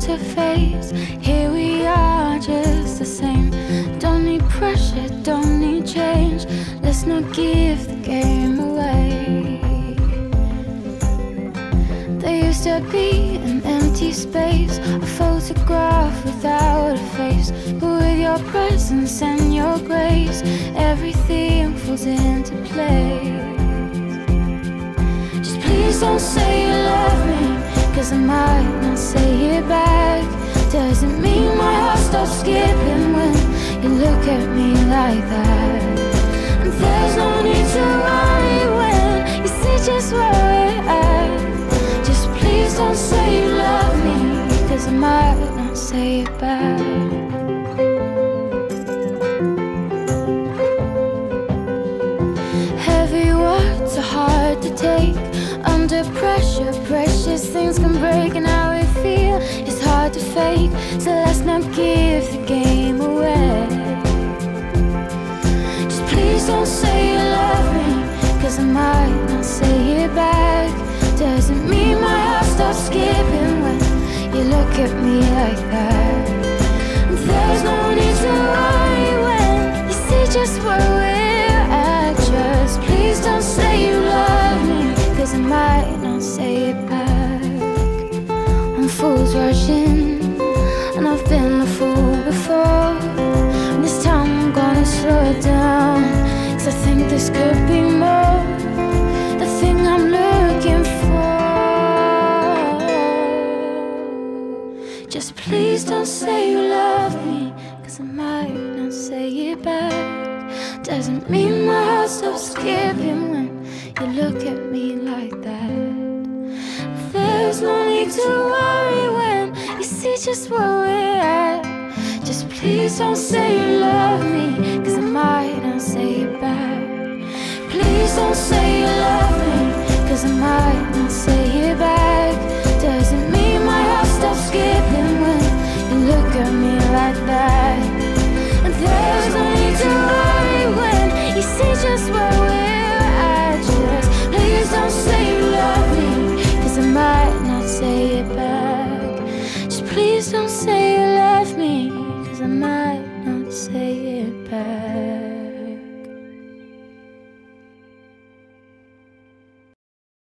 to fades. Here we are, just the same. Don't need pressure, don't need change. Let's not give the game away. There used to be an empty space, a photograph without a face. But with your presence and your grace, everything falls into place. Just please don't say I might not say it back. Doesn't mean my heart stops skipping when you look at me like that. And there's no need to worry when you see just where we're at. Just please don't say you love me, cause I might not say it back. Heavy words are hard to take under pressure. Precious things can break, and how we feel is hard to fake. So let's not give the game away. Just please don't say you love me, cause I might not say it back. Doesn't mean my heart stops skipping when you look at me like that. I think this could be more. The thing I'm looking for. Just please don't say you love me, cause I might not say it back. Doesn't mean my heart stops skipping when you look at me like that. There's no need to worry when you see just where we're at. Just please don't say you love me, Don't say you love me, cause I might.